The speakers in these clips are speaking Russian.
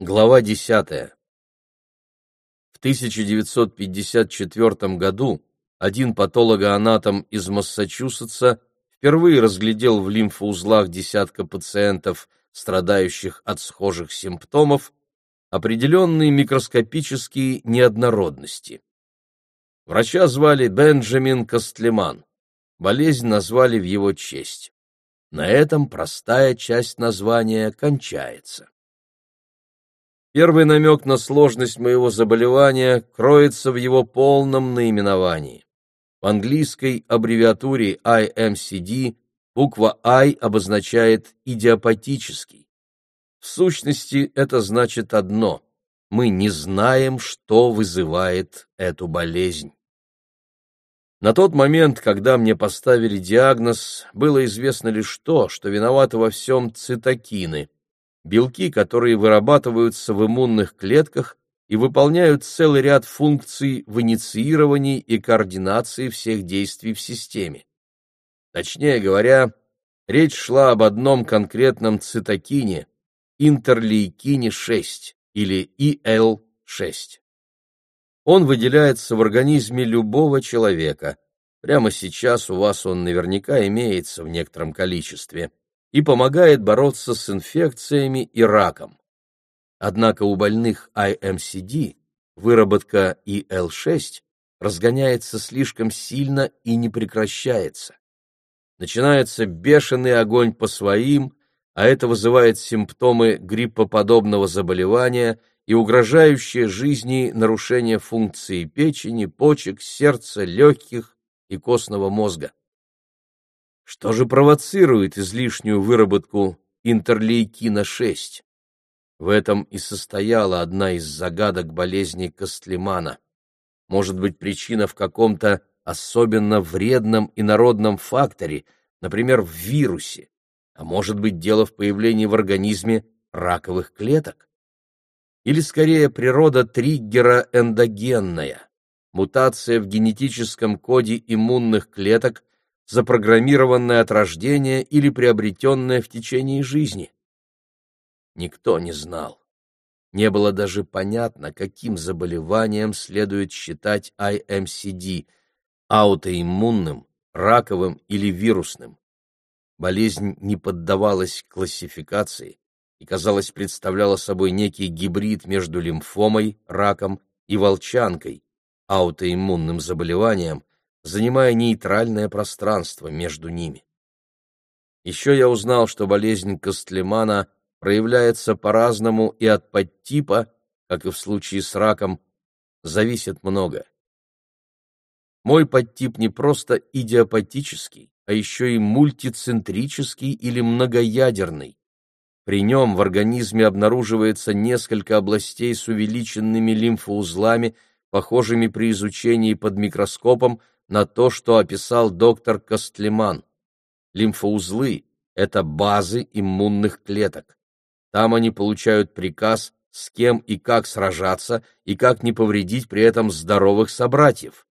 Глава 10. В 1954 году один патологоанатом из Массачусетса впервые разглядел в лимфоузлах десятка пациентов, страдающих от схожих симптомов, определенные микроскопические неоднородности. Врача звали Бенджамин Костлеман. Болезнь назвали в его честь. На этом простая часть названия кончается. Первый намек на сложность моего заболевания кроется в его полном наименовании. В английской аббревиатуре IMCD буква I обозначает идиопатический. В сущности, это значит одно – мы не знаем, что вызывает эту болезнь. На тот момент, когда мне поставили диагноз, было известно лишь то, что виноваты во всем цитокины, белки, которые вырабатываются в иммунных клетках и выполняют целый ряд функций в инициировании и координации всех действий в системе. Точнее говоря, речь шла об одном конкретном цитокине – интерлейкине 6 или IL-6. Он выделяется в организме любого человека. Прямо сейчас у вас он наверняка имеется в некотором количестве и помогает бороться с инфекциями и раком. Однако у больных IMCD выработка IL-6 разгоняется слишком сильно и не прекращается. Начинается бешеный огонь по своим, а это вызывает симптомы гриппоподобного заболевания и угрожающее жизни нарушение функции печени, почек, сердца, легких и костного мозга. Что же провоцирует излишнюю выработку интерлейкина-6? В этом и состояла одна из загадок болезни Костлемана. Может быть, причина в каком-то особенно вредном инородном факторе, например, в вирусе, а может быть, дело в появлении в организме раковых клеток? или скорее природа триггера эндогенная, мутация в генетическом коде иммунных клеток, запрограммированная от рождения или приобретенная в течение жизни. Никто не знал. Не было даже понятно, каким заболеванием следует считать IMCD – аутоиммунным, раковым или вирусным. Болезнь не поддавалась классификации, и, казалось, представляла собой некий гибрид между лимфомой, раком и волчанкой, аутоиммунным заболеванием, занимая нейтральное пространство между ними. Еще я узнал, что болезнь Костлемана проявляется по-разному и от подтипа, как и в случае с раком, зависит много. Мой подтип не просто идиопатический, а еще и мультицентрический или многоядерный. При нем в организме обнаруживается несколько областей с увеличенными лимфоузлами, похожими при изучении под микроскопом на то, что описал доктор Костлеман. Лимфоузлы – это базы иммунных клеток. Там они получают приказ, с кем и как сражаться, и как не повредить при этом здоровых собратьев.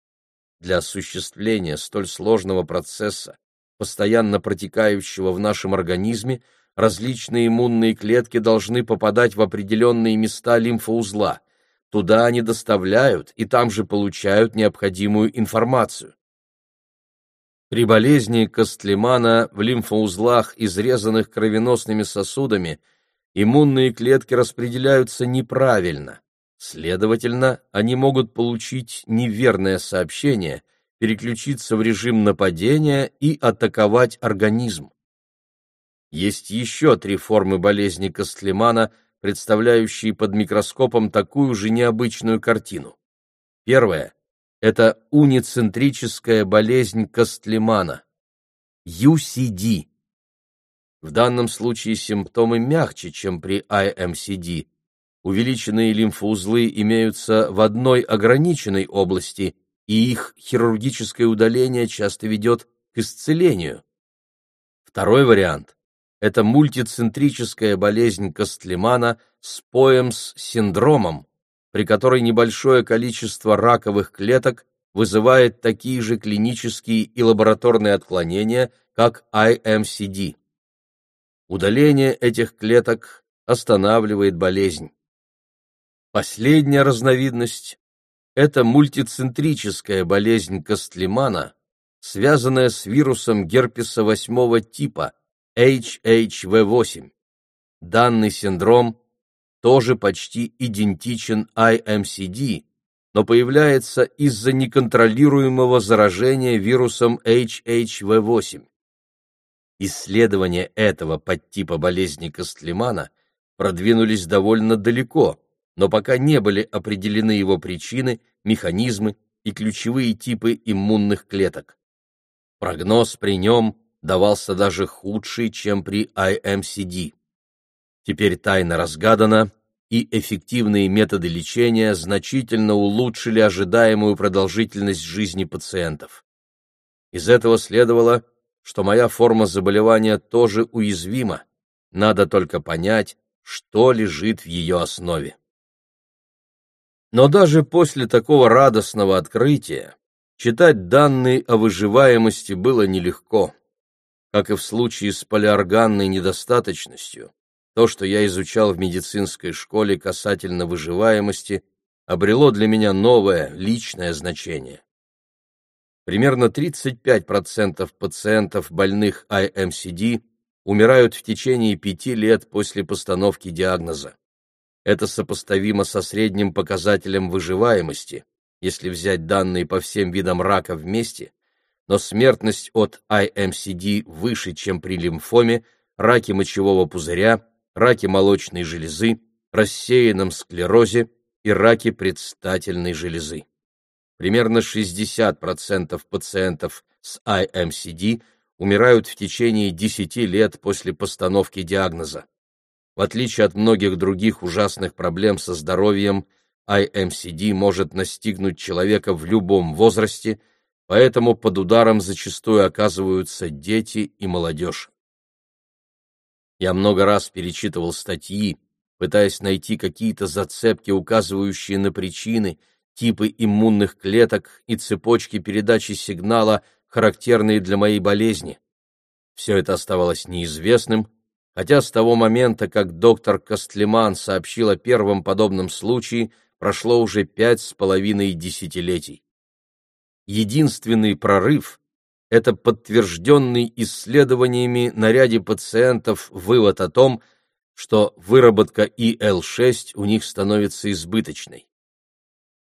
Для осуществления столь сложного процесса, постоянно протекающего в нашем организме, различные иммунные клетки должны попадать в определенные места лимфоузла. Туда они доставляют и там же получают необходимую информацию. При болезни Костлемана в лимфоузлах, изрезанных кровеносными сосудами, иммунные клетки распределяются неправильно. Следовательно, они могут получить неверное сообщение, переключиться в режим нападения и атаковать организм. Есть еще три формы болезни Костлемана, представляющие под микроскопом такую же необычную картину. Первая – это уницентрическая болезнь Костлемана, UCD. В данном случае симптомы мягче, чем при IMCD. Увеличенные лимфоузлы имеются в одной ограниченной области, и их хирургическое удаление часто ведет к исцелению. Второй вариант это мультицентрическая болезнь Костлемана с Поэмс-синдромом, при которой небольшое количество раковых клеток вызывает такие же клинические и лабораторные отклонения, как IMCD. Удаление этих клеток останавливает болезнь. Последняя разновидность – это мультицентрическая болезнь Костлемана, связанная с вирусом герпеса восьмого типа HHV8. Данный синдром тоже почти идентичен IMCD, но появляется из-за неконтролируемого заражения вирусом HHV8. Исследования этого подтипа болезни Костлемана продвинулись довольно далеко, но пока не были определены его причины, механизмы и ключевые типы иммунных клеток. Прогноз при нем давался даже худший, чем при IMCD. Теперь тайна разгадана, и эффективные методы лечения значительно улучшили ожидаемую продолжительность жизни пациентов. Из этого следовало, что моя форма заболевания тоже уязвима, надо только понять, что лежит в ее основе. Но даже после такого радостного открытия читать данные о выживаемости было нелегко. Как и в случае с полиорганной недостаточностью, то, что я изучал в медицинской школе касательно выживаемости, обрело для меня новое, личное значение. Примерно 35% пациентов, больных IMCD, умирают в течение пяти лет после постановки диагноза. Это сопоставимо со средним показателем выживаемости, если взять данные по всем видам рака вместе, но смертность от IMCD выше, чем при лимфоме, раке мочевого пузыря, раке молочной железы, рассеянном склерозе и раке предстательной железы. Примерно 60% пациентов с IMCD умирают в течение 10 лет после постановки диагноза. В отличие от многих других ужасных проблем со здоровьем, IMCD может настигнуть человека в любом возрасте, поэтому под ударом зачастую оказываются дети и молодежь. Я много раз перечитывал статьи, пытаясь найти какие-то зацепки, указывающие на причины, типы иммунных клеток и цепочки передачи сигнала, характерные для моей болезни. Все это оставалось неизвестным, хотя с того момента, как доктор Костлеман сообщил о первом подобном случае, прошло уже пять с половиной десятилетий. Единственный прорыв это подтвержденный исследованиями на ряде пациентов вывод о том, что выработка ИЛ-6 у них становится избыточной.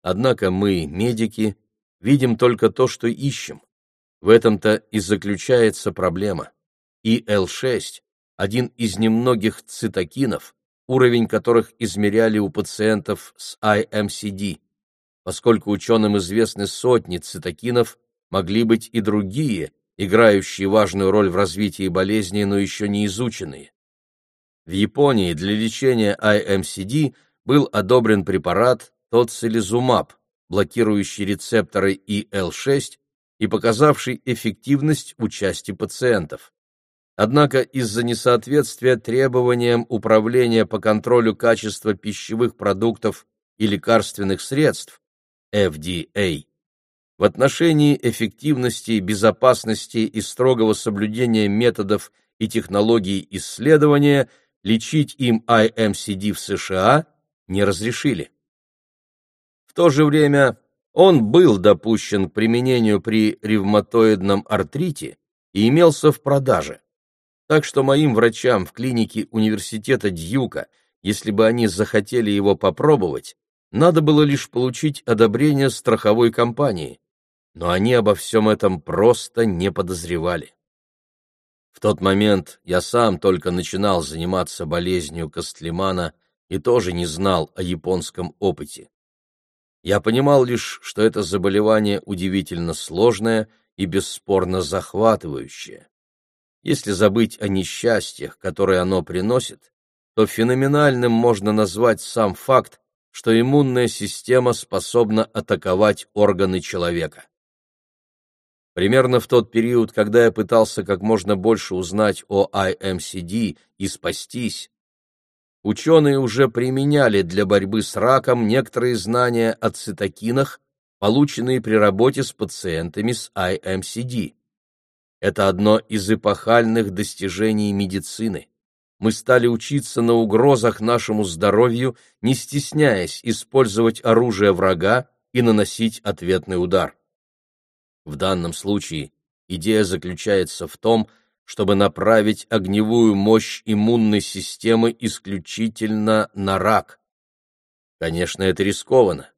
Однако мы, медики, видим только то, что ищем. В этом-то и заключается проблема. ИЛ-6 – один из немногих цитокинов, уровень которых измеряли у пациентов с IMCD. Поскольку ученым известны сотни цитокинов, могли быть и другие, играющие важную роль в развитии болезни, но еще не изученные. В Японии для лечения IMCD был одобрен препарат тоцилизумаб, блокирующий рецепторы IL-6 и показавший эффективность у части пациентов. Однако из-за несоответствия требованиям Управления по контролю качества пищевых продуктов и лекарственных средств FDA в отношении эффективности, безопасности и строгого соблюдения методов и технологий исследования лечить им IMCD в США не разрешили. В то же время он был допущен к применению при ревматоидном артрите и имелся в продаже. Так что моим врачам в клинике университета Дьюка, если бы они захотели его попробовать, надо было лишь получить одобрение страховой компании но они обо всем этом просто не подозревали. В тот момент я сам только начинал заниматься болезнью Костлемана и тоже не знал о японском опыте. Я понимал лишь, что это заболевание удивительно сложное и бесспорно захватывающее. Если забыть о несчастьях, которые оно приносит, то феноменальным можно назвать сам факт, что иммунная система способна атаковать органы человека. Примерно в тот период, когда я пытался как можно больше узнать о IMCD и спастись, ученые уже применяли для борьбы с раком некоторые знания о цитокинах, полученные при работе с пациентами с IMCD. Это одно из эпохальных достижений медицины. Мы стали учиться на угрозах нашему здоровью, не стесняясь использовать оружие врага и наносить ответный удар. В данном случае идея заключается в том, чтобы направить огневую мощь иммунной системы исключительно на рак. Конечно, это рискованно.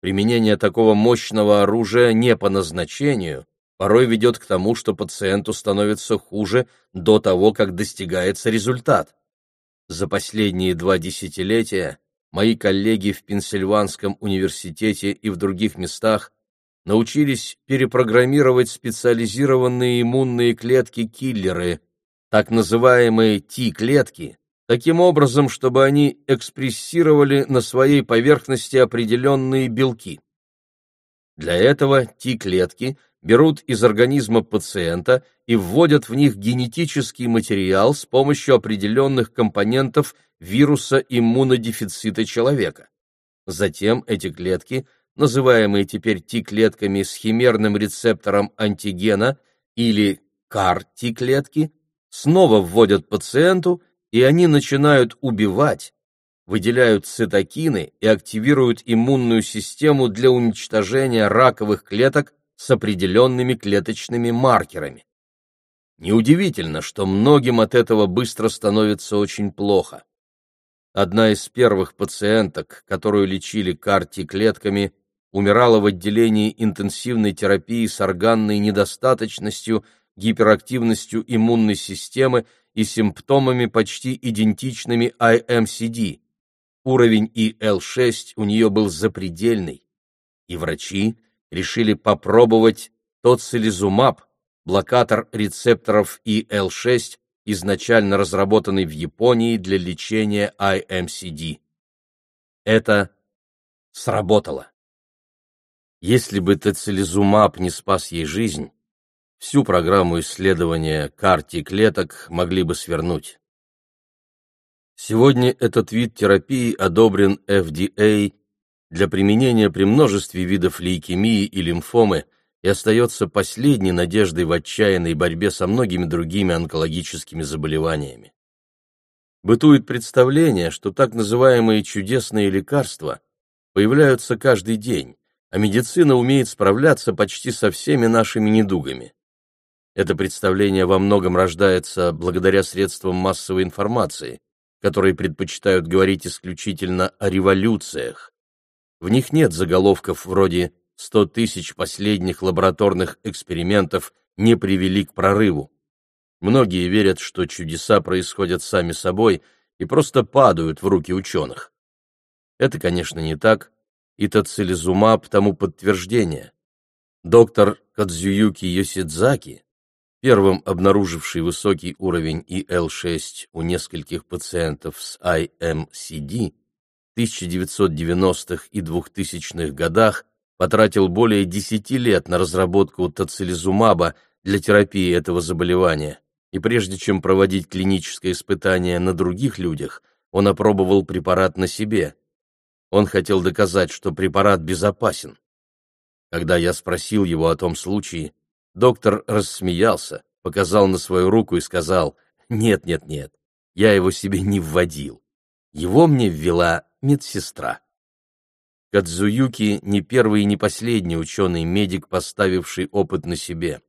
Применение такого мощного оружия не по назначению порой ведет к тому, что пациенту становится хуже до того, как достигается результат. За последние два десятилетия мои коллеги в Пенсильванском университете и в других местах научились перепрограммировать специализированные иммунные клетки-киллеры, так называемые T-клетки, таким образом, чтобы они экспрессировали на своей поверхности определенные белки. Для этого T-клетки берут из организма пациента и вводят в них генетический материал с помощью определенных компонентов вируса иммунодефицита человека. Затем эти клетки, называемые теперь Т-клетками с химерным рецептором антигена или CAR-Т-клетки, снова вводят пациенту, и они начинают убивать, выделяют цитокины и активируют иммунную систему для уничтожения раковых клеток с определенными клеточными маркерами. Неудивительно, что многим от этого быстро становится очень плохо. Одна из первых пациенток, которую лечили карти-клетками, умирала в отделении интенсивной терапии с органной недостаточностью, гиперактивностью иммунной системы и симптомами почти идентичными IMCD. Уровень IL-6 у нее был запредельный, и врачи решили попробовать тоцилизумаб, блокатор рецепторов IL-6, изначально разработанный в Японии для лечения IMCD. Это сработало. Если бы тоцилизумаб не спас ей жизнь, всю программу исследования карти клеток могли бы свернуть. Сегодня этот вид терапии одобрен FDA для применения при множестве видов лейкемии и лимфомы и остается последней надеждой в отчаянной борьбе со многими другими онкологическими заболеваниями. Бытует представление, что так называемые чудесные лекарства появляются каждый день, а медицина умеет справляться почти со всеми нашими недугами. Это представление во многом рождается благодаря средствам массовой информации, которые предпочитают говорить исключительно о революциях, в них нет заголовков вроде «100 тысяч последних лабораторных экспериментов не привели к прорыву». Многие верят, что чудеса происходят сами собой и просто падают в руки ученых. Это, конечно, не так, и тоцилизумаб тому подтверждение. Доктор Кадзююки Йосидзаки, первым обнаруживший высокий уровень ИЛ-6 у нескольких пациентов с IMCD, 1990-х и 2000-х годах потратил более 10 лет на разработку тоцилизумаба для терапии этого заболевания, и прежде чем проводить клиническое испытание на других людях, он опробовал препарат на себе. Он хотел доказать, что препарат безопасен. Когда я спросил его о том случае, доктор рассмеялся, показал на свою руку и сказал «Нет, нет, нет, я его себе не вводил. Его мне ввела медсестра. Кадзуюки не первый и не последний ученый-медик, поставивший опыт на себе.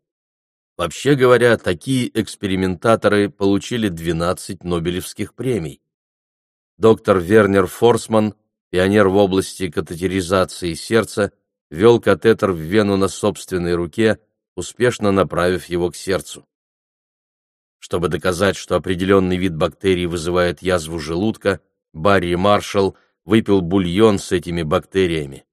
Вообще говоря, такие экспериментаторы получили 12 Нобелевских премий. Доктор Вернер Форсман, пионер в области катетеризации сердца, ввел катетер в вену на собственной руке, успешно направив его к сердцу. Чтобы доказать, что определенный вид бактерий вызывает язву желудка, Барри Маршалл выпил бульон с этими бактериями.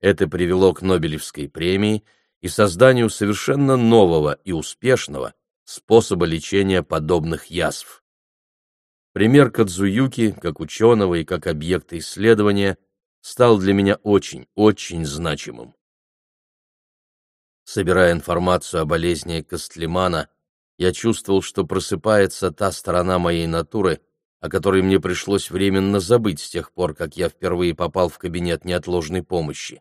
Это привело к Нобелевской премии и созданию совершенно нового и успешного способа лечения подобных язв. Пример Кадзуюки, как ученого и как объекта исследования, стал для меня очень, очень значимым. Собирая информацию о болезни Костлемана, я чувствовал, что просыпается та сторона моей натуры, о которой мне пришлось временно забыть с тех пор, как я впервые попал в кабинет неотложной помощи.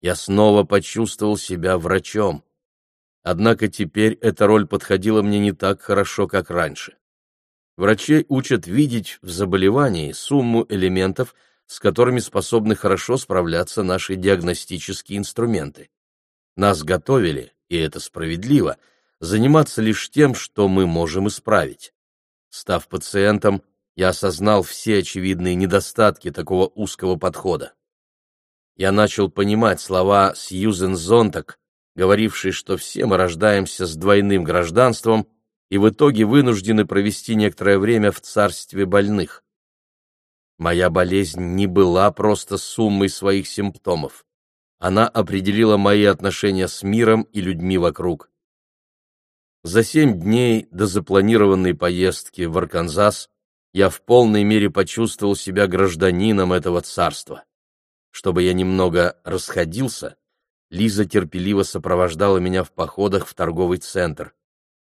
Я снова почувствовал себя врачом. Однако теперь эта роль подходила мне не так хорошо, как раньше. Врачей учат видеть в заболевании сумму элементов, с которыми способны хорошо справляться наши диагностические инструменты. Нас готовили, и это справедливо, заниматься лишь тем, что мы можем исправить. Став пациентом, я осознал все очевидные недостатки такого узкого подхода. Я начал понимать слова Сьюзен Зонтак, говорившей, что все мы рождаемся с двойным гражданством и в итоге вынуждены провести некоторое время в царстве больных. Моя болезнь не была просто суммой своих симптомов. Она определила мои отношения с миром и людьми вокруг. За семь дней до запланированной поездки в Арканзас я в полной мере почувствовал себя гражданином этого царства. Чтобы я немного расходился, Лиза терпеливо сопровождала меня в походах в торговый центр.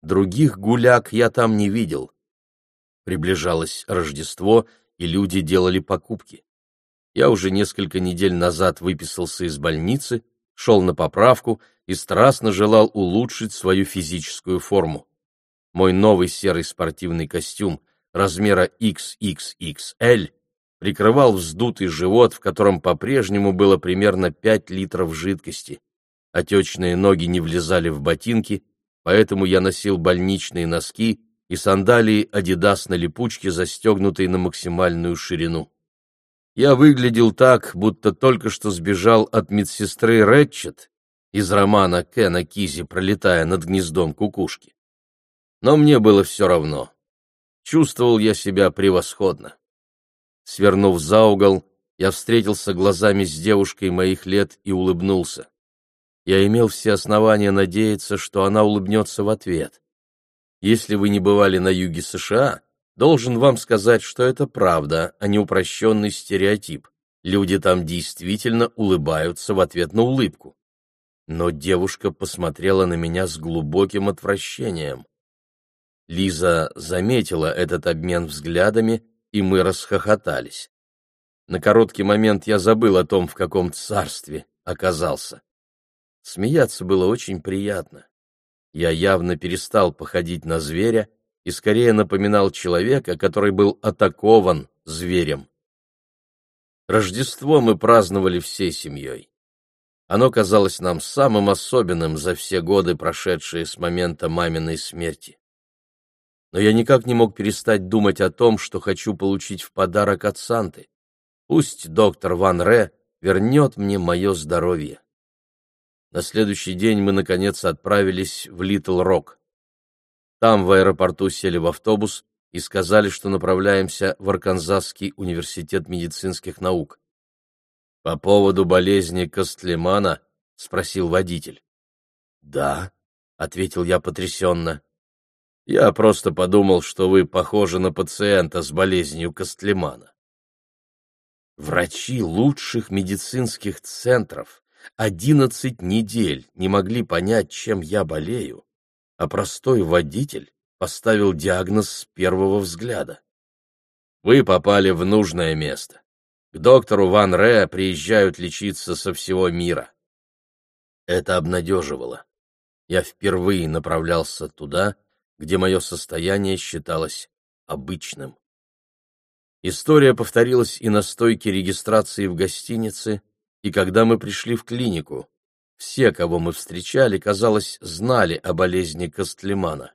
Других гуляк я там не видел. Приближалось Рождество, и люди делали покупки. Я уже несколько недель назад выписался из больницы, шел на поправку и страстно желал улучшить свою физическую форму. Мой новый серый спортивный костюм размера XXXL прикрывал вздутый живот, в котором по-прежнему было примерно 5 литров жидкости. Отечные ноги не влезали в ботинки, поэтому я носил больничные носки и сандалии «Адидас» на липучке, застегнутые на максимальную ширину. Я выглядел так, будто только что сбежал от медсестры Рэтчет из романа Кена Кизи, пролетая над гнездом кукушки. Но мне было все равно. Чувствовал я себя превосходно. Свернув за угол, я встретился глазами с девушкой моих лет и улыбнулся. Я имел все основания надеяться, что она улыбнется в ответ. Если вы не бывали на юге США, должен вам сказать, что это правда, а не упрощенный стереотип. Люди там действительно улыбаются в ответ на улыбку. Но девушка посмотрела на меня с глубоким отвращением. Лиза заметила этот обмен взглядами и мы расхохотались. На короткий момент я забыл о том, в каком царстве оказался. Смеяться было очень приятно. Я явно перестал походить на зверя и скорее напоминал человека, который был атакован зверем. Рождество мы праздновали всей семьей. Оно казалось нам самым особенным за все годы, прошедшие с момента маминой смерти но я никак не мог перестать думать о том, что хочу получить в подарок от Санты. Пусть доктор Ван Ре вернет мне мое здоровье. На следующий день мы, наконец, отправились в Литл Рок. Там в аэропорту сели в автобус и сказали, что направляемся в Арканзасский университет медицинских наук. «По поводу болезни Костлемана?» — спросил водитель. «Да», — ответил я потрясенно. Я просто подумал, что вы похожи на пациента с болезнью Костлемана. Врачи лучших медицинских центров одиннадцать недель не могли понять, чем я болею, а простой водитель поставил диагноз с первого взгляда. Вы попали в нужное место. К доктору Ван Ре приезжают лечиться со всего мира. Это обнадеживало. Я впервые направлялся туда, где мое состояние считалось обычным. История повторилась и на стойке регистрации в гостинице, и когда мы пришли в клинику. Все, кого мы встречали, казалось, знали о болезни Костлемана.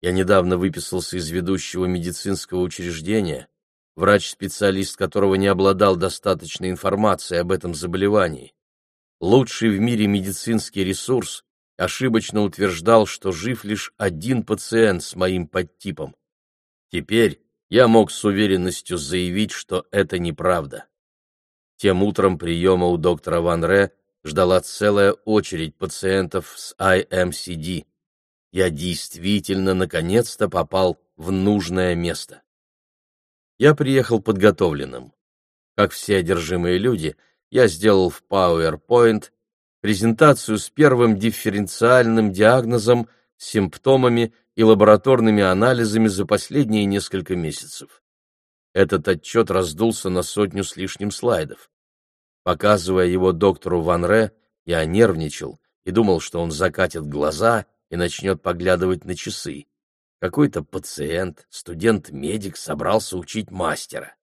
Я недавно выписался из ведущего медицинского учреждения, врач-специалист которого не обладал достаточной информацией об этом заболевании. Лучший в мире медицинский ресурс ошибочно утверждал, что жив лишь один пациент с моим подтипом. Теперь я мог с уверенностью заявить, что это неправда. Тем утром приема у доктора Ван Ре ждала целая очередь пациентов с IMCD. Я действительно наконец-то попал в нужное место. Я приехал подготовленным. Как все одержимые люди, я сделал в PowerPoint презентацию с первым дифференциальным диагнозом, симптомами и лабораторными анализами за последние несколько месяцев. Этот отчет раздулся на сотню с лишним слайдов. Показывая его доктору Ван Ре, я нервничал и думал, что он закатит глаза и начнет поглядывать на часы. Какой-то пациент, студент-медик собрался учить мастера.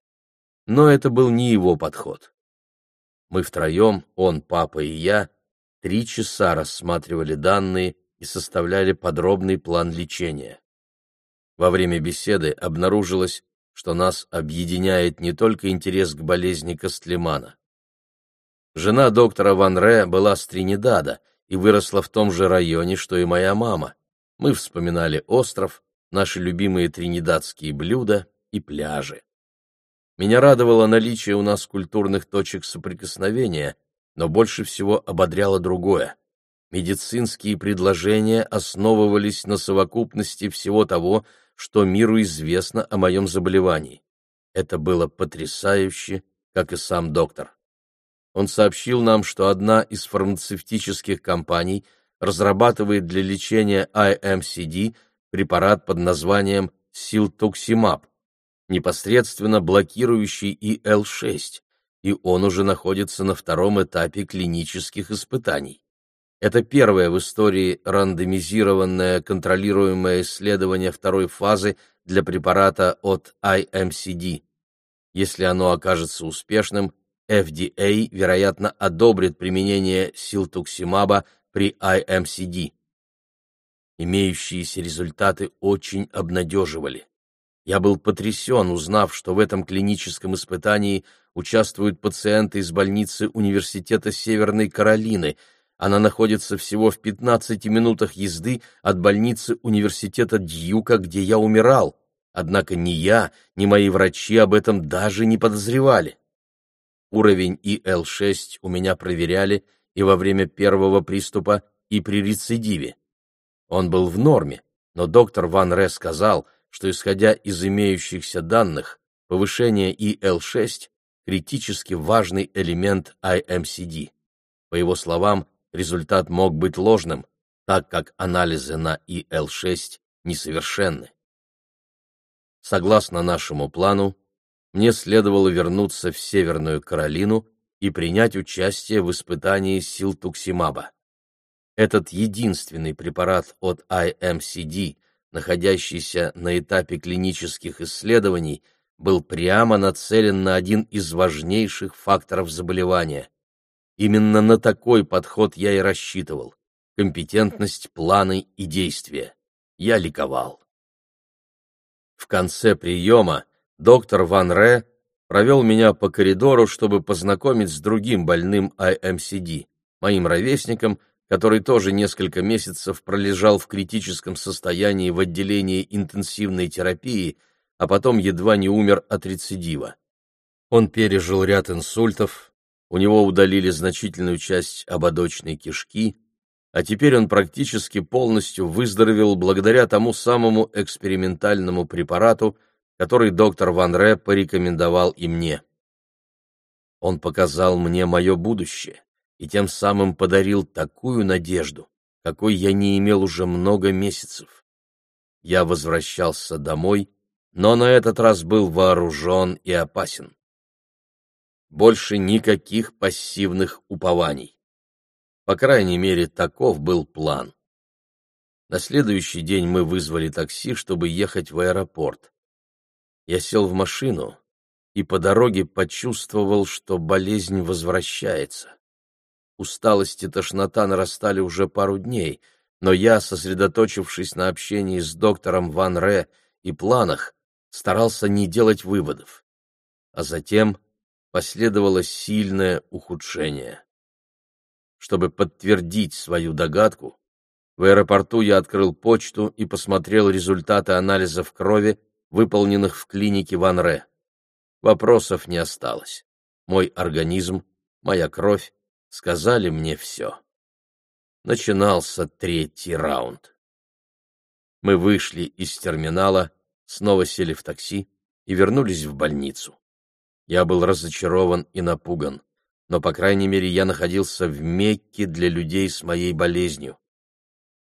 Но это был не его подход. Мы втроем, он, папа и я, три часа рассматривали данные и составляли подробный план лечения. Во время беседы обнаружилось, что нас объединяет не только интерес к болезни Костлемана. Жена доктора Ван Ре была с Тринидада и выросла в том же районе, что и моя мама. Мы вспоминали остров, наши любимые тринидадские блюда и пляжи. Меня радовало наличие у нас культурных точек соприкосновения, но больше всего ободряло другое. Медицинские предложения основывались на совокупности всего того, что миру известно о моем заболевании. Это было потрясающе, как и сам доктор. Он сообщил нам, что одна из фармацевтических компаний разрабатывает для лечения IMCD препарат под названием Силтуксимаб, непосредственно блокирующий ИЛ-6, и он уже находится на втором этапе клинических испытаний. Это первое в истории рандомизированное контролируемое исследование второй фазы для препарата от IMCD. Если оно окажется успешным, FDA, вероятно, одобрит применение силтуксимаба при IMCD. Имеющиеся результаты очень обнадеживали. Я был потрясен, узнав, что в этом клиническом испытании участвуют пациенты из больницы Университета Северной Каролины. Она находится всего в 15 минутах езды от больницы Университета Дьюка, где я умирал. Однако ни я, ни мои врачи об этом даже не подозревали. Уровень ИЛ-6 у меня проверяли и во время первого приступа, и при рецидиве. Он был в норме, но доктор Ван Ре сказал, что, исходя из имеющихся данных, повышение ИЛ-6 – критически важный элемент IMCD. По его словам, результат мог быть ложным, так как анализы на ИЛ-6 несовершенны. Согласно нашему плану, мне следовало вернуться в Северную Каролину и принять участие в испытании сил Туксимаба. Этот единственный препарат от IMCD, находящийся на этапе клинических исследований, был прямо нацелен на один из важнейших факторов заболевания. Именно на такой подход я и рассчитывал. Компетентность, планы и действия. Я ликовал. В конце приема доктор Ван Ре провел меня по коридору, чтобы познакомить с другим больным IMCD, моим ровесником, который тоже несколько месяцев пролежал в критическом состоянии в отделении интенсивной терапии, а потом едва не умер от рецидива. Он пережил ряд инсультов, у него удалили значительную часть ободочной кишки, а теперь он практически полностью выздоровел благодаря тому самому экспериментальному препарату, который доктор Ван Ре порекомендовал и мне. Он показал мне мое будущее и тем самым подарил такую надежду, какой я не имел уже много месяцев. Я возвращался домой, но на этот раз был вооружен и опасен. Больше никаких пассивных упований. По крайней мере, таков был план. На следующий день мы вызвали такси, чтобы ехать в аэропорт. Я сел в машину и по дороге почувствовал, что болезнь возвращается. Усталость и тошнота нарастали уже пару дней, но я, сосредоточившись на общении с доктором Ван Ре и планах, старался не делать выводов. А затем последовало сильное ухудшение. Чтобы подтвердить свою догадку, в аэропорту я открыл почту и посмотрел результаты анализов крови, выполненных в клинике Ван Ре. Вопросов не осталось. Мой организм, моя кровь сказали мне все. Начинался третий раунд. Мы вышли из терминала, снова сели в такси и вернулись в больницу. Я был разочарован и напуган, но, по крайней мере, я находился в Мекке для людей с моей болезнью.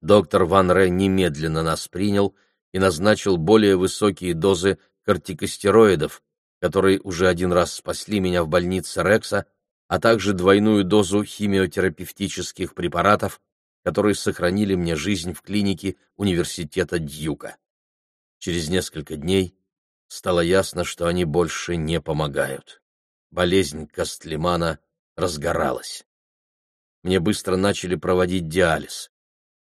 Доктор Ван Ре немедленно нас принял и назначил более высокие дозы кортикостероидов, которые уже один раз спасли меня в больнице Рекса, а также двойную дозу химиотерапевтических препаратов, которые сохранили мне жизнь в клинике университета Дьюка. Через несколько дней стало ясно, что они больше не помогают. Болезнь Костлемана разгоралась. Мне быстро начали проводить диализ.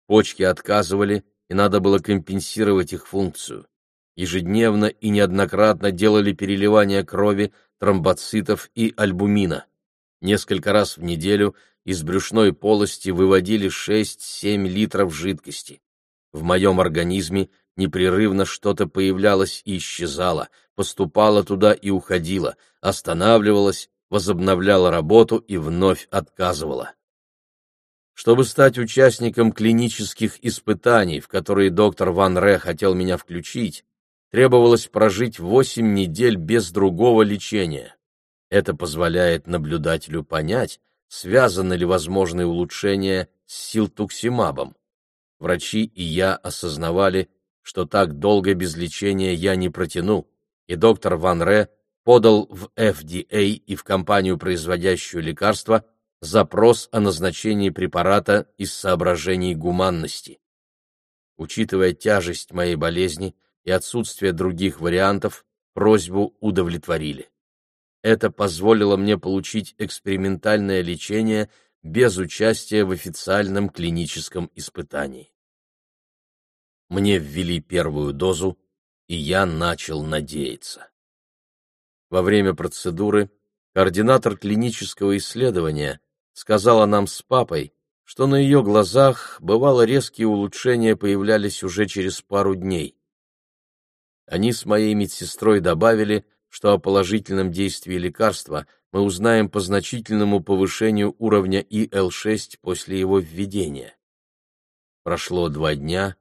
Почки отказывали, и надо было компенсировать их функцию. Ежедневно и неоднократно делали переливание крови, тромбоцитов и альбумина. Несколько раз в неделю из брюшной полости выводили 6-7 литров жидкости. В моем организме непрерывно что-то появлялось и исчезало, поступало туда и уходило, останавливалось, возобновляло работу и вновь отказывало. Чтобы стать участником клинических испытаний, в которые доктор Ван Ре хотел меня включить, требовалось прожить восемь недель без другого лечения. Это позволяет наблюдателю понять, связано ли возможное улучшение с силтуксимабом. Врачи и я осознавали, что так долго без лечения я не протяну, и доктор Ван Ре подал в FDA и в компанию, производящую лекарства, запрос о назначении препарата из соображений гуманности. Учитывая тяжесть моей болезни и отсутствие других вариантов, просьбу удовлетворили. Это позволило мне получить экспериментальное лечение без участия в официальном клиническом испытании. Мне ввели первую дозу, и я начал надеяться. Во время процедуры координатор клинического исследования сказала нам с папой, что на ее глазах бывало резкие улучшения появлялись уже через пару дней. Они с моей медсестрой добавили, что о положительном действии лекарства мы узнаем по значительному повышению уровня ИЛ-6 после его введения. Прошло два дня,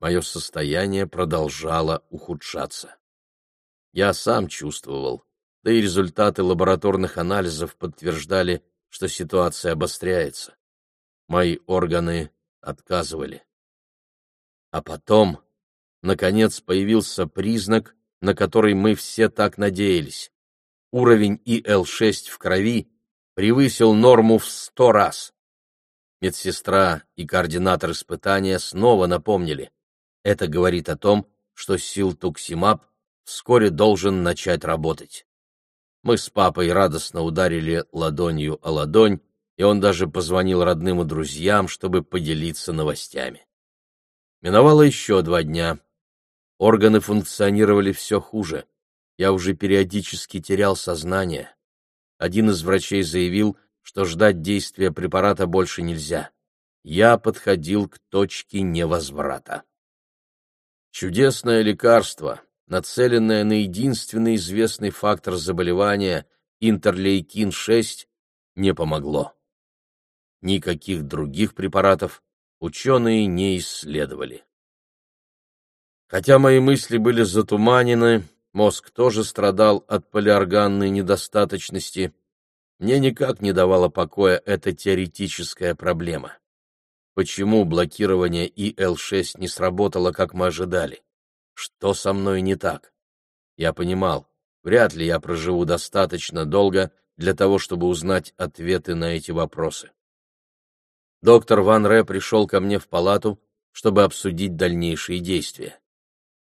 мое состояние продолжало ухудшаться. Я сам чувствовал, да и результаты лабораторных анализов подтверждали, что ситуация обостряется. Мои органы отказывали. А потом, наконец, появился признак, на который мы все так надеялись. Уровень ИЛ-6 в крови превысил норму в сто раз. Медсестра и координатор испытания снова напомнили. Это говорит о том, что силтуксимаб вскоре должен начать работать. Мы с папой радостно ударили ладонью о ладонь, и он даже позвонил родным и друзьям, чтобы поделиться новостями. Миновало еще два дня. Органы функционировали все хуже. Я уже периодически терял сознание. Один из врачей заявил, что ждать действия препарата больше нельзя. Я подходил к точке невозврата. Чудесное лекарство, нацеленное на единственный известный фактор заболевания интерлейкин-6, не помогло. Никаких других препаратов ученые не исследовали. Хотя мои мысли были затуманены, мозг тоже страдал от полиорганной недостаточности, мне никак не давала покоя эта теоретическая проблема. Почему блокирование ИЛ-6 не сработало, как мы ожидали? Что со мной не так? Я понимал, вряд ли я проживу достаточно долго для того, чтобы узнать ответы на эти вопросы. Доктор Ван Ре пришел ко мне в палату, чтобы обсудить дальнейшие действия.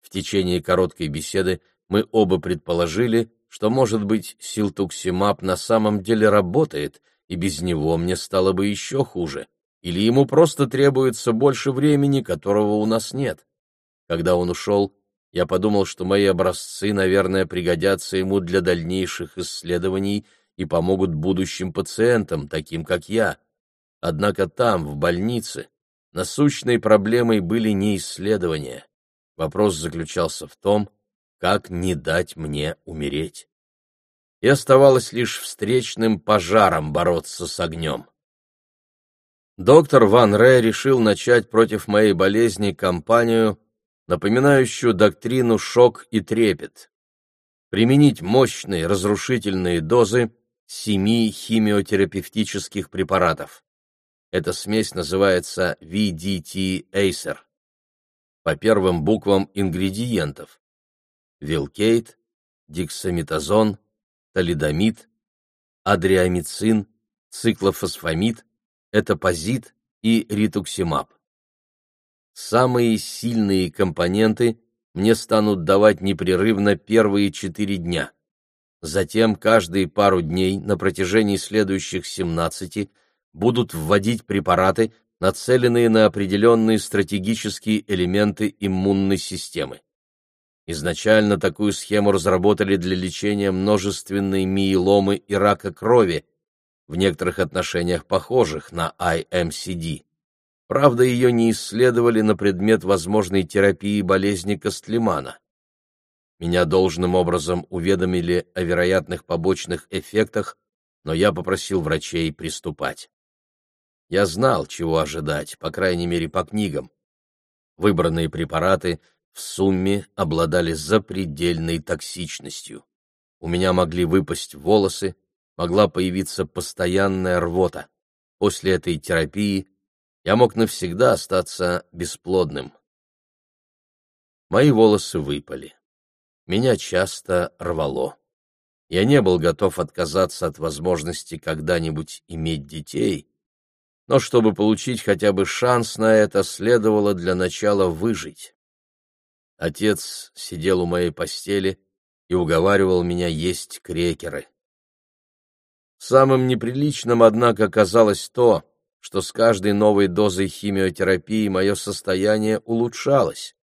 В течение короткой беседы мы оба предположили, что, может быть, силтуксимаб на самом деле работает, и без него мне стало бы еще хуже, или ему просто требуется больше времени, которого у нас нет. Когда он ушел, я подумал, что мои образцы, наверное, пригодятся ему для дальнейших исследований и помогут будущим пациентам, таким как я. Однако там, в больнице, насущной проблемой были не исследования. Вопрос заключался в том, как не дать мне умереть. И оставалось лишь встречным пожаром бороться с огнем. Доктор Ван Ре решил начать против моей болезни кампанию, напоминающую доктрину «шок и трепет». Применить мощные разрушительные дозы семи химиотерапевтических препаратов. Эта смесь называется VDT-Acer по первым буквам ингредиентов. Вилкейт, диксаметазон, талидомид, адриамицин, циклофосфамид, этапозит и ритуксимаб. Самые сильные компоненты мне станут давать непрерывно первые четыре дня. Затем каждые пару дней на протяжении следующих 17 будут вводить препараты, нацеленные на определенные стратегические элементы иммунной системы. Изначально такую схему разработали для лечения множественной миеломы и рака крови, в некоторых отношениях похожих на IMCD. Правда, ее не исследовали на предмет возможной терапии болезни Костлемана. Меня должным образом уведомили о вероятных побочных эффектах, но я попросил врачей приступать. Я знал, чего ожидать, по крайней мере, по книгам. Выбранные препараты в сумме обладали запредельной токсичностью. У меня могли выпасть волосы, могла появиться постоянная рвота. После этой терапии я мог навсегда остаться бесплодным. Мои волосы выпали. Меня часто рвало. Я не был готов отказаться от возможности когда-нибудь иметь детей, но чтобы получить хотя бы шанс на это, следовало для начала выжить. Отец сидел у моей постели и уговаривал меня есть крекеры. Самым неприличным, однако, казалось то, что с каждой новой дозой химиотерапии мое состояние улучшалось.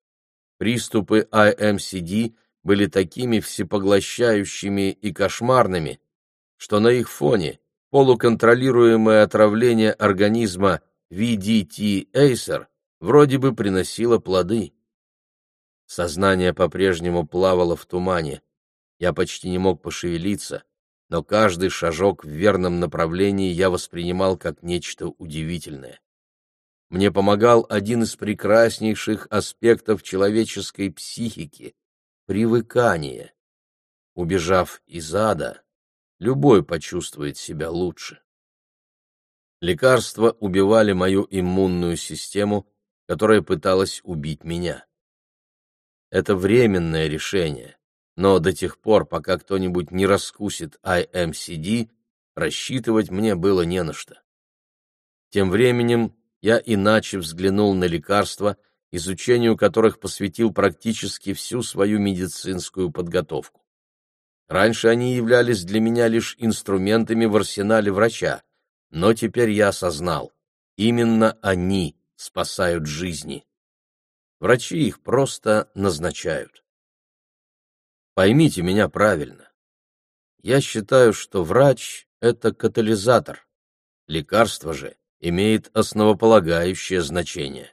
Приступы IMCD были такими всепоглощающими и кошмарными, что на их фоне полуконтролируемое отравление организма VDT-Acer вроде бы приносило плоды. Сознание по-прежнему плавало в тумане. Я почти не мог пошевелиться, но каждый шажок в верном направлении я воспринимал как нечто удивительное. Мне помогал один из прекраснейших аспектов человеческой психики — привыкание. Убежав из ада, любой почувствует себя лучше. Лекарства убивали мою иммунную систему, которая пыталась убить меня. Это временное решение, но до тех пор, пока кто-нибудь не раскусит IMCD, рассчитывать мне было не на что. Тем временем я иначе взглянул на лекарства, изучению которых посвятил практически всю свою медицинскую подготовку. Раньше они являлись для меня лишь инструментами в арсенале врача, но теперь я осознал, именно они спасают жизни. Врачи их просто назначают. Поймите меня правильно. Я считаю, что врач — это катализатор. Лекарство же имеет основополагающее значение.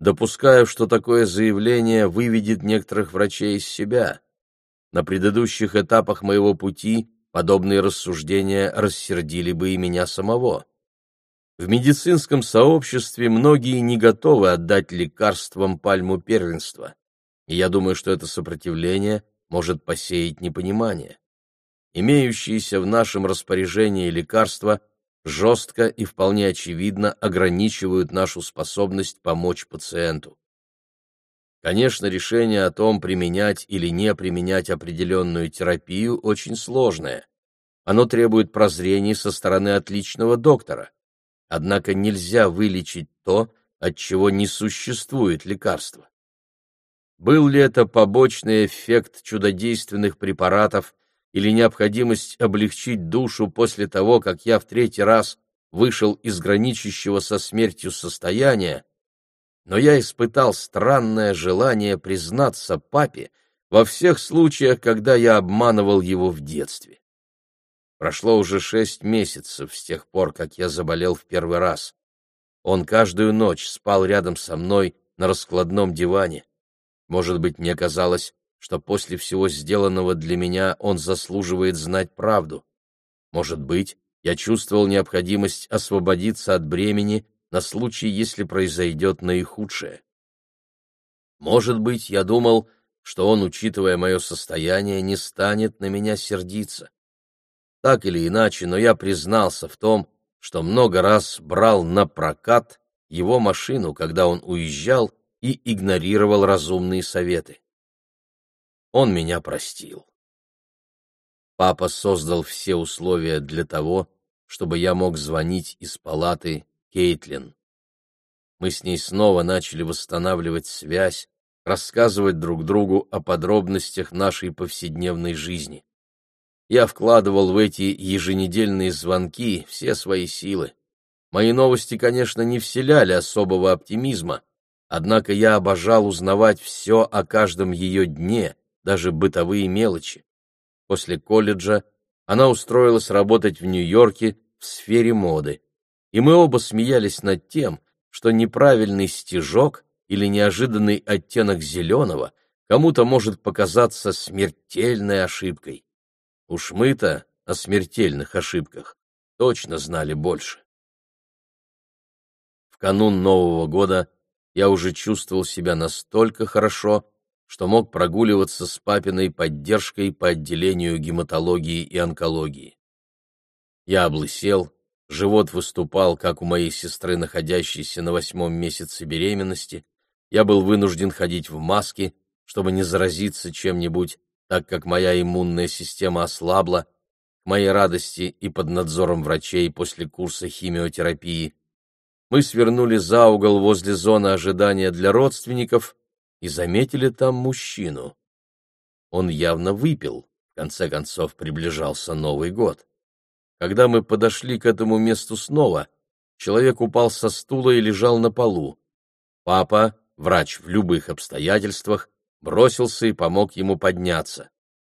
Допускаю, что такое заявление выведет некоторых врачей из себя. На предыдущих этапах моего пути подобные рассуждения рассердили бы и меня самого. В медицинском сообществе многие не готовы отдать лекарствам пальму первенства и я думаю, что это сопротивление может посеять непонимание. Имеющиеся в нашем распоряжении лекарства жестко и вполне очевидно ограничивают нашу способность помочь пациенту. Конечно, решение о том, применять или не применять определенную терапию, очень сложное. Оно требует прозрений со стороны отличного доктора. Однако нельзя вылечить то, от чего не существует лекарства. Был ли это побочный эффект чудодейственных препаратов или необходимость облегчить душу после того, как я в третий раз вышел из граничащего со смертью состояния, но я испытал странное желание признаться папе во всех случаях, когда я обманывал его в детстве. Прошло уже шесть месяцев с тех пор, как я заболел в первый раз. Он каждую ночь спал рядом со мной на раскладном диване. Может быть, мне казалось, что после всего сделанного для меня он заслуживает знать правду. Может быть, я чувствовал необходимость освободиться от бремени на случай, если произойдет наихудшее. Может быть, я думал, что он, учитывая мое состояние, не станет на меня сердиться. Так или иначе, но я признался в том, что много раз брал на прокат его машину, когда он уезжал, и игнорировал разумные советы. Он меня простил. Папа создал все условия для того, чтобы я мог звонить из палаты Кейтлин. Мы с ней снова начали восстанавливать связь, рассказывать друг другу о подробностях нашей повседневной жизни. Я вкладывал в эти еженедельные звонки все свои силы. Мои новости, конечно, не вселяли особого оптимизма, однако я обожал узнавать все о каждом ее дне, даже бытовые мелочи. После колледжа она устроилась работать в Нью-Йорке в сфере моды, и мы оба смеялись над тем, что неправильный стежок или неожиданный оттенок зеленого кому-то может показаться смертельной ошибкой. Уж мы-то о смертельных ошибках точно знали больше. В канун Нового года я уже чувствовал себя настолько хорошо, что мог прогуливаться с папиной поддержкой по отделению гематологии и онкологии. Я облысел, живот выступал, как у моей сестры, находящейся на восьмом месяце беременности, я был вынужден ходить в маске, чтобы не заразиться чем-нибудь, так как моя иммунная система ослабла, к моей радости и под надзором врачей после курса химиотерапии. Мы свернули за угол возле зоны ожидания для родственников и заметили там мужчину. Он явно выпил, в конце концов приближался Новый год. Когда мы подошли к этому месту снова, человек упал со стула и лежал на полу. Папа, врач в любых обстоятельствах, бросился и помог ему подняться.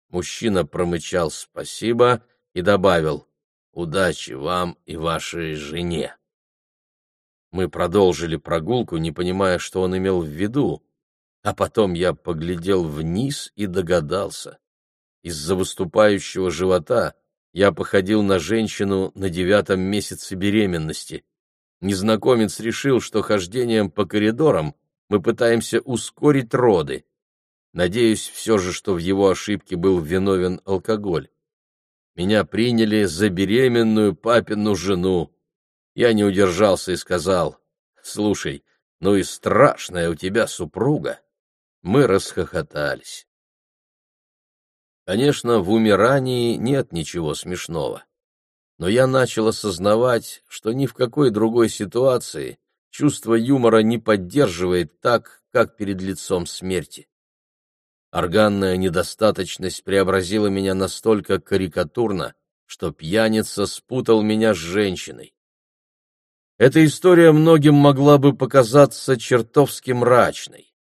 Мужчина промычал «спасибо» и добавил «удачи вам и вашей жене». Мы продолжили прогулку, не понимая, что он имел в виду, а потом я поглядел вниз и догадался. Из-за выступающего живота я походил на женщину на девятом месяце беременности. Незнакомец решил, что хождением по коридорам мы пытаемся ускорить роды. Надеюсь все же, что в его ошибке был виновен алкоголь. Меня приняли за беременную папину жену. Я не удержался и сказал, «Слушай, ну и страшная у тебя супруга». Мы расхохотались. Конечно, в умирании нет ничего смешного. Но я начал осознавать, что ни в какой другой ситуации чувство юмора не поддерживает так, как перед лицом смерти. Органная недостаточность преобразила меня настолько карикатурно, что пьяница спутал меня с женщиной. Эта история многим могла бы показаться чертовски мрачной.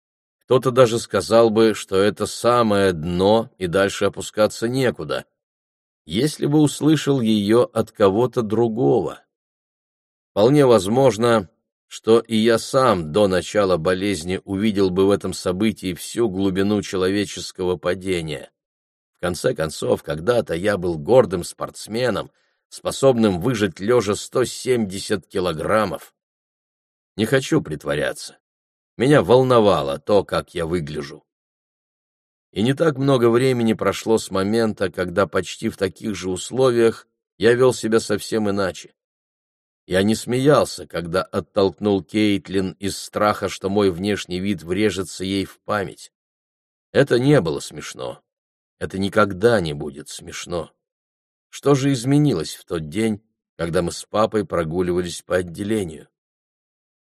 Кто-то даже сказал бы, что это самое дно, и дальше опускаться некуда, если бы услышал ее от кого-то другого. Вполне возможно, что и я сам до начала болезни увидел бы в этом событии всю глубину человеческого падения. В конце концов, когда-то я был гордым спортсменом, способным выжать лежа 170 килограммов. Не хочу притворяться. Меня волновало то, как я выгляжу. И не так много времени прошло с момента, когда почти в таких же условиях я вел себя совсем иначе. Я не смеялся, когда оттолкнул Кейтлин из страха, что мой внешний вид врежется ей в память. Это не было смешно. Это никогда не будет смешно. Что же изменилось в тот день, когда мы с папой прогуливались по отделению?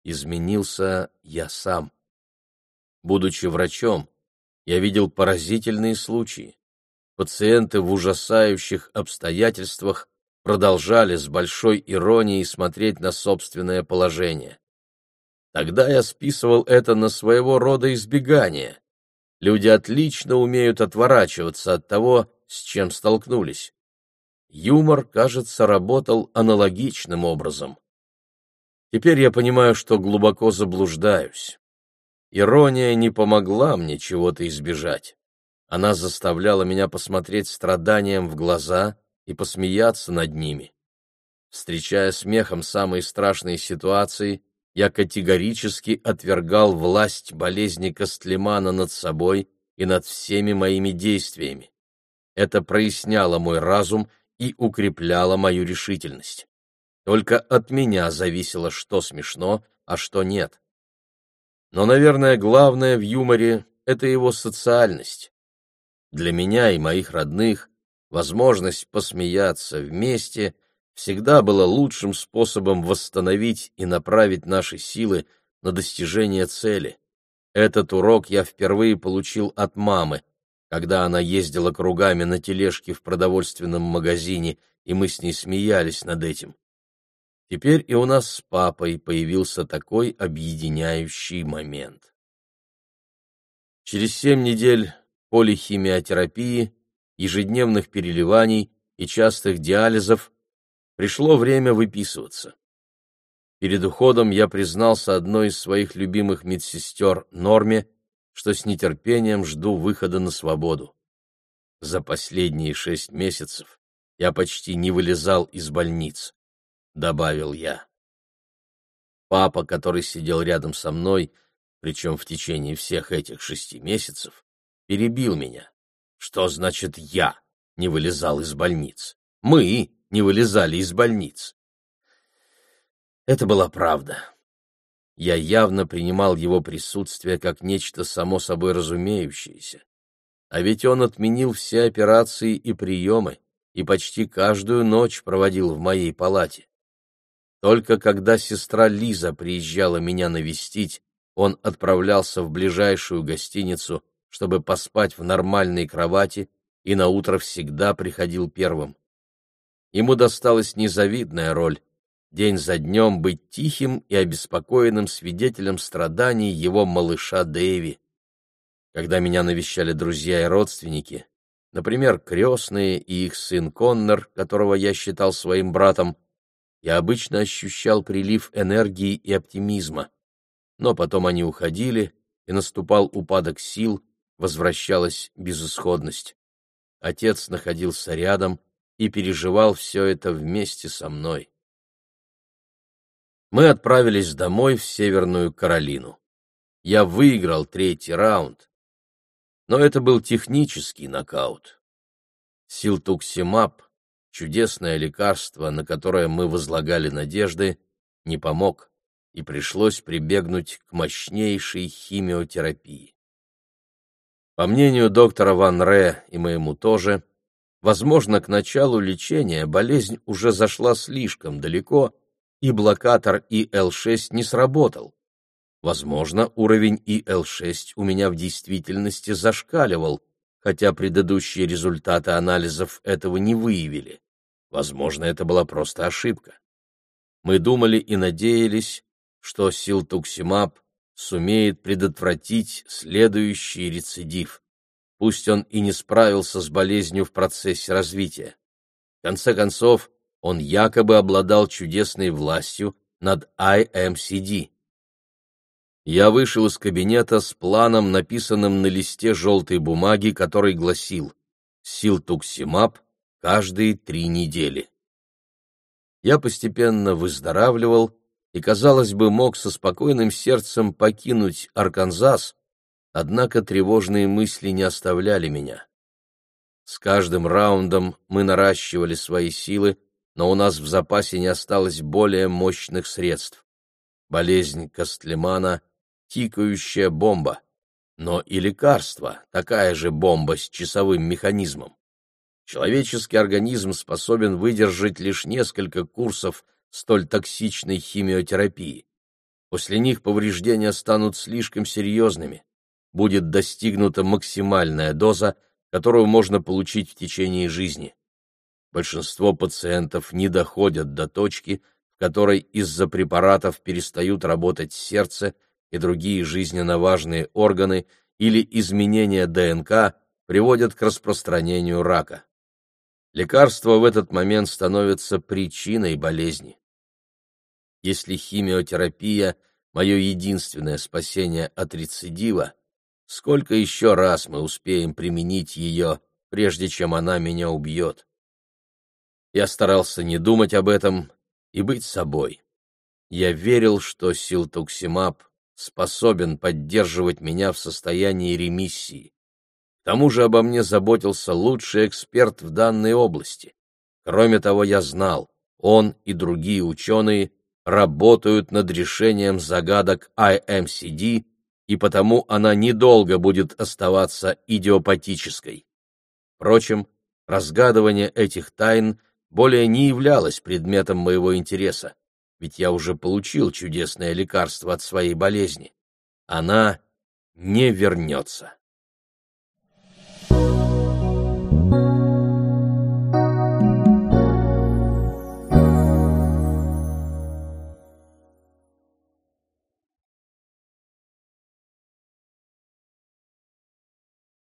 Изменился я сам. Будучи врачом, я видел поразительные случаи. Пациенты в ужасающих обстоятельствах продолжали с большой иронией смотреть на собственное положение. Тогда я списывал это на своего рода избегание. Люди отлично умеют отворачиваться от того, с чем столкнулись. Юмор, кажется, работал аналогичным образом. Теперь я понимаю, что глубоко заблуждаюсь. Ирония не помогла мне чего-то избежать. Она заставляла меня посмотреть страданиям в глаза и посмеяться над ними. Встречая смехом самые страшные ситуации, я категорически отвергал власть болезни Костлемана над собой и над всеми моими действиями. Это проясняло мой разум и укрепляло мою решительность. Только от меня зависело, что смешно, а что нет. Но, наверное, главное в юморе — это его социальность. Для меня и моих родных возможность посмеяться вместе всегда была лучшим способом восстановить и направить наши силы на достижение цели. Этот урок я впервые получил от мамы, когда она ездила кругами на тележке в продовольственном магазине, и мы с ней смеялись над этим. Теперь и у нас с папой появился такой объединяющий момент. Через семь недель полихимиотерапии, ежедневных переливаний и частых диализов пришло время выписываться. Перед уходом я признался одной из своих любимых медсестер Норме, что с нетерпением жду выхода на свободу. За последние шесть месяцев я почти не вылезал из больниц, — добавил я. Папа, который сидел рядом со мной, причем в течение всех этих шести месяцев, перебил меня. Что значит «я» не вылезал из больниц? Мы не вылезали из больниц. Это была правда. Я явно принимал его присутствие как нечто само собой разумеющееся. А ведь он отменил все операции и приемы и почти каждую ночь проводил в моей палате. Только когда сестра Лиза приезжала меня навестить, он отправлялся в ближайшую гостиницу, чтобы поспать в нормальной кровати, и на утро всегда приходил первым. Ему досталась незавидная роль день за днем быть тихим и обеспокоенным свидетелем страданий его малыша Дэви. Когда меня навещали друзья и родственники, например, крестные и их сын Коннор, которого я считал своим братом, я обычно ощущал прилив энергии и оптимизма. Но потом они уходили, и наступал упадок сил, возвращалась безысходность. Отец находился рядом и переживал все это вместе со мной мы отправились домой в Северную Каролину. Я выиграл третий раунд, но это был технический нокаут. Силтуксимаб, чудесное лекарство, на которое мы возлагали надежды, не помог, и пришлось прибегнуть к мощнейшей химиотерапии. По мнению доктора Ван Ре и моему тоже, возможно, к началу лечения болезнь уже зашла слишком далеко, и блокатор ИЛ-6 не сработал. Возможно, уровень ИЛ-6 у меня в действительности зашкаливал, хотя предыдущие результаты анализов этого не выявили. Возможно, это была просто ошибка. Мы думали и надеялись, что силтуксимаб сумеет предотвратить следующий рецидив. Пусть он и не справился с болезнью в процессе развития. В конце концов, он якобы обладал чудесной властью над IMCD. Я вышел из кабинета с планом, написанным на листе желтой бумаги, который гласил «Силтуксимаб каждые три недели». Я постепенно выздоравливал и, казалось бы, мог со спокойным сердцем покинуть Арканзас, однако тревожные мысли не оставляли меня. С каждым раундом мы наращивали свои силы, но у нас в запасе не осталось более мощных средств. Болезнь Костлемана — тикающая бомба, но и лекарство — такая же бомба с часовым механизмом. Человеческий организм способен выдержать лишь несколько курсов столь токсичной химиотерапии. После них повреждения станут слишком серьезными. Будет достигнута максимальная доза, которую можно получить в течение жизни большинство пациентов не доходят до точки, в которой из-за препаратов перестают работать сердце и другие жизненно важные органы или изменения ДНК приводят к распространению рака. Лекарство в этот момент становится причиной болезни. Если химиотерапия – мое единственное спасение от рецидива, сколько еще раз мы успеем применить ее, прежде чем она меня убьет? Я старался не думать об этом и быть собой. Я верил, что силтуксимаб способен поддерживать меня в состоянии ремиссии. Тому же обо мне заботился лучший эксперт в данной области. Кроме того, я знал, он и другие ученые работают над решением загадок IMCD, и потому она недолго будет оставаться идиопатической. Впрочем, разгадывание этих тайн более не являлась предметом моего интереса, ведь я уже получил чудесное лекарство от своей болезни. Она не вернется.